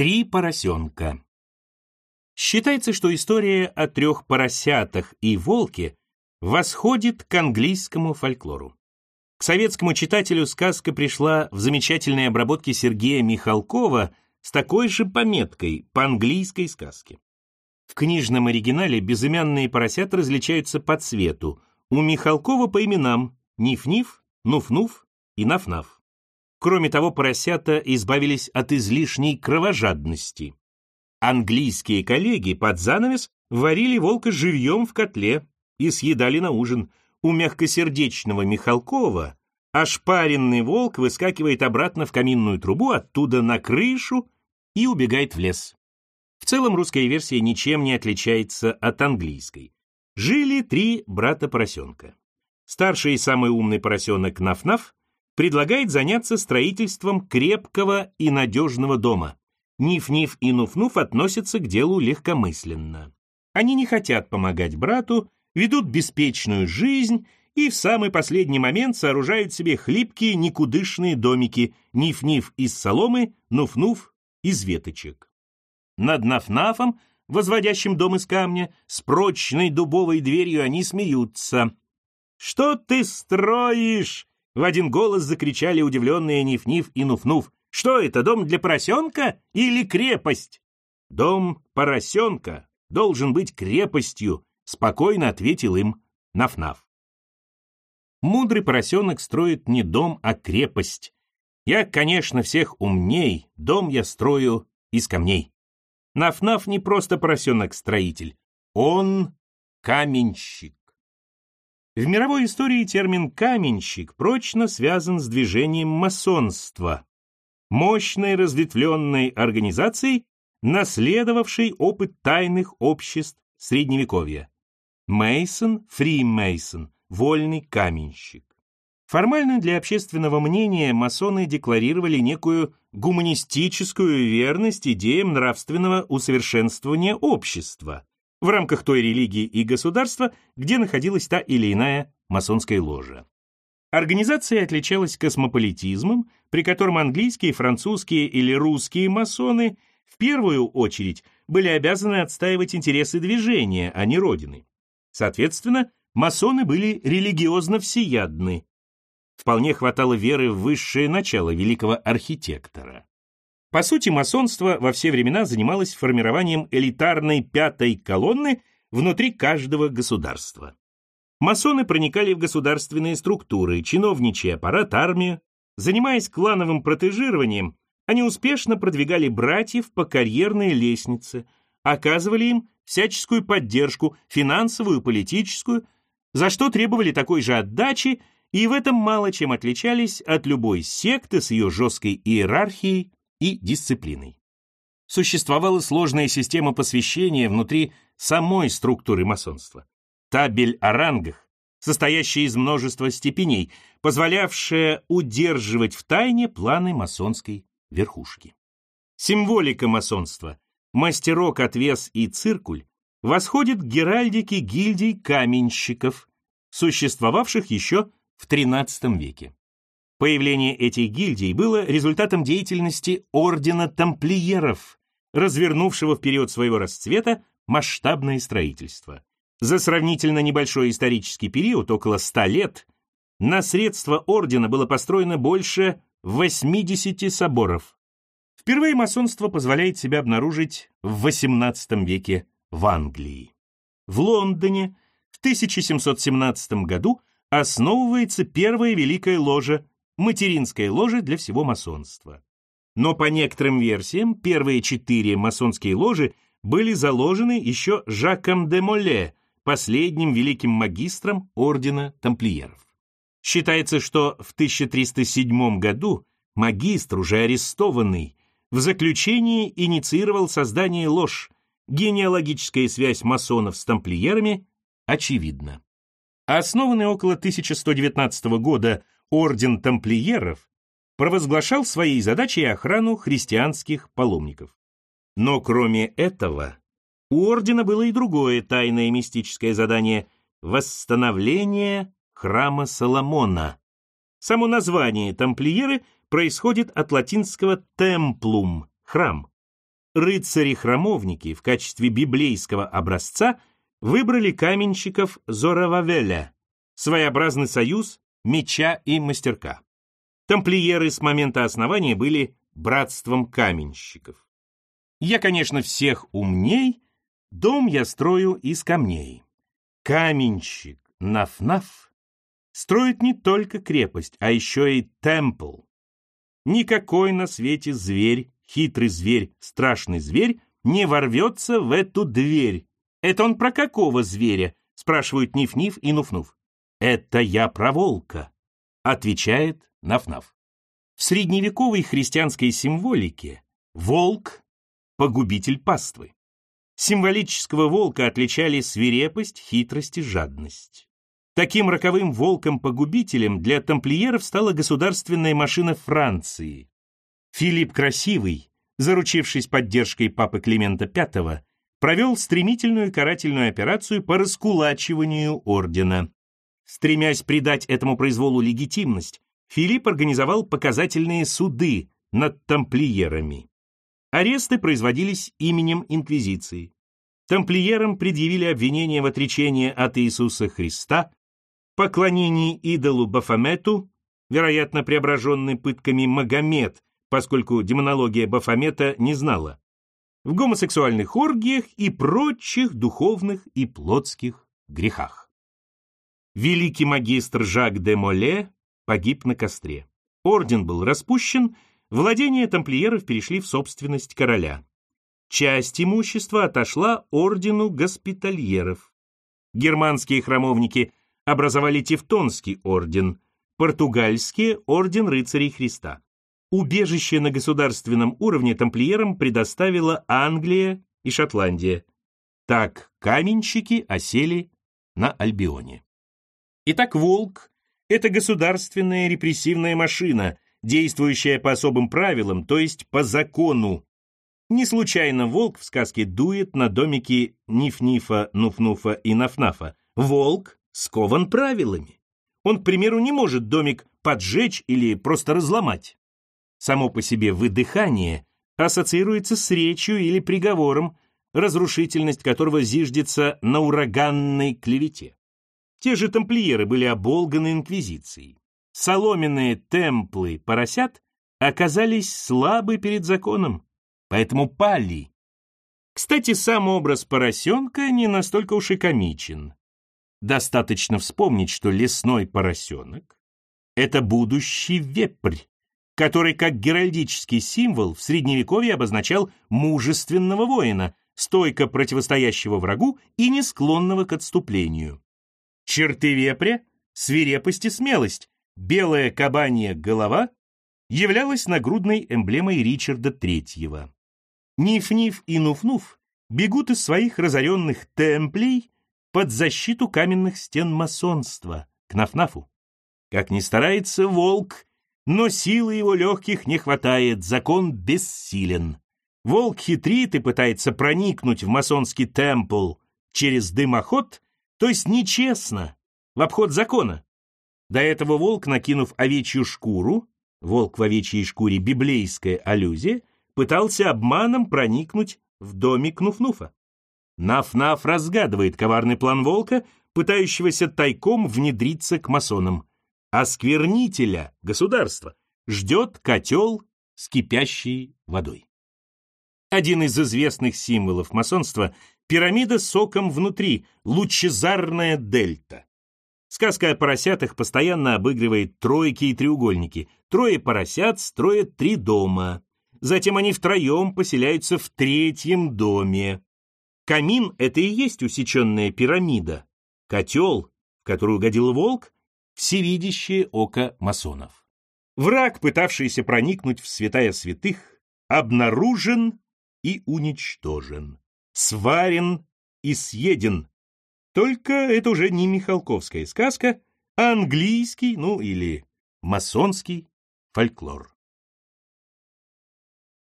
Три поросенка. Считается, что история о трех поросятах и волке восходит к английскому фольклору. К советскому читателю сказка пришла в замечательной обработке Сергея Михалкова с такой же пометкой по английской сказке. В книжном оригинале безымянные поросята различаются по цвету. У Михалкова по именам Ниф-Ниф, Нуф-Нуф и Наф-Наф. Кроме того, поросята избавились от излишней кровожадности. Английские коллеги под занавес варили волка живьем в котле и съедали на ужин. У мягкосердечного Михалкова ошпаренный волк выскакивает обратно в каминную трубу, оттуда на крышу и убегает в лес. В целом русская версия ничем не отличается от английской. Жили три брата-поросенка. Старший и самый умный поросенок Наф-Наф предлагает заняться строительством крепкого и надежного дома. Ниф-Ниф и Нуф-Нуф относятся к делу легкомысленно. Они не хотят помогать брату, ведут беспечную жизнь и в самый последний момент сооружают себе хлипкие никудышные домики Ниф-Ниф из соломы, Нуф-Нуф из веточек. Над Наф-Нафом, возводящим дом из камня, с прочной дубовой дверью они смеются. «Что ты строишь?» В один голос закричали удивленные Ниф-Ниф и Нуф-Нуф. Что это, дом для поросенка или крепость? Дом поросенка должен быть крепостью, спокойно ответил им Наф-Наф. Мудрый поросенок строит не дом, а крепость. Я, конечно, всех умней, дом я строю из камней. Наф-Наф не просто поросенок-строитель, он каменщик. В мировой истории термин «каменщик» прочно связан с движением масонства, мощной разветвленной организацией, наследовавшей опыт тайных обществ Средневековья. Мейсон, Фримейсон, вольный каменщик. Формально для общественного мнения масоны декларировали некую гуманистическую верность идеям нравственного усовершенствования общества в рамках той религии и государства, где находилась та или иная масонская ложа. Организация отличалась космополитизмом, при котором английские, французские или русские масоны в первую очередь были обязаны отстаивать интересы движения, а не родины. Соответственно, масоны были религиозно всеядны. Вполне хватало веры в высшее начало великого архитектора. По сути, масонство во все времена занималось формированием элитарной пятой колонны внутри каждого государства. Масоны проникали в государственные структуры, чиновничий аппарат, армию. Занимаясь клановым протежированием, они успешно продвигали братьев по карьерной лестнице, оказывали им всяческую поддержку, финансовую, политическую, за что требовали такой же отдачи и в этом мало чем отличались от любой секты с ее жесткой иерархией и дисциплиной. Существовала сложная система посвящения внутри самой структуры масонства табель о рангах, состоящая из множества степеней, позволявшая удерживать в тайне планы масонской верхушки. Символика масонства, мастерок, отвес и циркуль восходит к геральдике гильдий каменщиков, существовавших еще в XIII веке. Появление этих гильдий было результатом деятельности ордена тамплиеров, развернувшего в период своего расцвета масштабное строительство. За сравнительно небольшой исторический период, около 100 лет, на средства ордена было построено больше 80 соборов. Впервые масонство позволяет себя обнаружить в XVIII веке в Англии. В Лондоне в 1717 году основывается первая великая ложа, материнская ложа для всего масонства. Но по некоторым версиям первые четыре масонские ложи были заложены еще Жаком де Моле, последним великим магистром ордена тамплиеров. Считается, что в 1307 году магистр, уже арестованный, в заключении инициировал создание ложь, генеалогическая связь масонов с тамплиерами очевидна. Основанный около 1119 года орден тамплиеров провозглашал своей задачей охрану христианских паломников. Но кроме этого, у ордена было и другое тайное мистическое задание — восстановление храма Соломона. Само название «тамплиеры» происходит от латинского «темплум» — храм. рыцари-храмовники в качестве библейского образца выбрали каменщиков Зорававеля, своеобразный союз меча и мастерка. Тамплиеры с момента основания были братством каменщиков. Я, конечно, всех умней, дом я строю из камней. Каменщик Наф-Наф строит не только крепость, а еще и темпл. Никакой на свете зверь, хитрый зверь, страшный зверь не ворвется в эту дверь. Это он про какого зверя? Спрашивают Ниф-Ниф и Нуф-Нуф. Это я про волка, отвечает Наф-Наф. В средневековой христианской символике волк – погубитель паствы. Символического волка отличали свирепость, хитрость и жадность. Таким роковым волком-погубителем для тамплиеров стала государственная машина Франции. Филипп Красивый, заручившись поддержкой папы Климента V, провел стремительную карательную операцию по раскулачиванию ордена. Стремясь придать этому произволу легитимность, Филипп организовал показательные суды над тамплиерами. Аресты производились именем Инквизиции. Тамплиерам предъявили обвинение в отречении от Иисуса Христа, поклонении идолу Бафомету, вероятно, преображенный пытками Магомед, поскольку демонология Бафомета не знала, в гомосексуальных оргиях и прочих духовных и плотских грехах. Великий магистр Жак де Моле погиб на костре. Орден был распущен, владения тамплиеров перешли в собственность короля. Часть имущества отошла ордену госпитальеров. Германские храмовники образовали Тевтонский орден, португальские – орден рыцарей Христа. Убежище на государственном уровне тамплиерам предоставила Англия и Шотландия. Так каменщики осели на Альбионе. Итак, волк это государственная репрессивная машина, действующая по особым правилам, то есть по закону. Не случайно волк в сказке дует на домики Ниф-Нифа, Нуф-Нуфа и Наф-Нафа. Волк скован правилами. Он, к примеру, не может домик поджечь или просто разломать. Само по себе выдыхание ассоциируется с речью или приговором, разрушительность которого зиждется на ураганной клевете. Те же тамплиеры были оболганы инквизицией. Соломенные темплы поросят оказались слабы перед законом, поэтому пали. Кстати, сам образ поросенка не настолько уж и комичен. Достаточно вспомнить, что лесной поросенок — это будущий вепрь, который как геральдический символ в Средневековье обозначал мужественного воина, стойко противостоящего врагу и не склонного к отступлению. Черты вепря, свирепость и смелость, белая кабанья голова являлась нагрудной эмблемой Ричарда III. Ниф-Ниф и Нуф-Нуф бегут из своих разоренных темплей под защиту каменных стен масонства, к Наф-Нафу. Как ни старается волк, но силы его легких не хватает, закон бессилен. Волк хитрит и пытается проникнуть в масонский темпл через дымоход то есть нечестно, в обход закона. До этого волк, накинув овечью шкуру, волк в овечьей шкуре библейская аллюзия, пытался обманом проникнуть в домик Нуфнуфа. Наф-Наф разгадывает коварный план волка, пытающегося тайком внедриться к масонам. А сквернителя, государства, ждет котел с кипящей водой. Один из известных символов масонства Пирамида с соком внутри, лучезарная дельта. Сказка о поросятах постоянно обыгрывает тройки и треугольники. Трое поросят строят три дома. Затем они втроем поселяются в третьем доме. Камин — это и есть усеченная пирамида. Котел, в который угодил волк, всевидящее око масонов. Враг, пытавшийся проникнуть в святая святых, обнаружен и уничтожен сварен и съеден. Только это уже не Михалковская сказка, а английский, ну или масонский фольклор.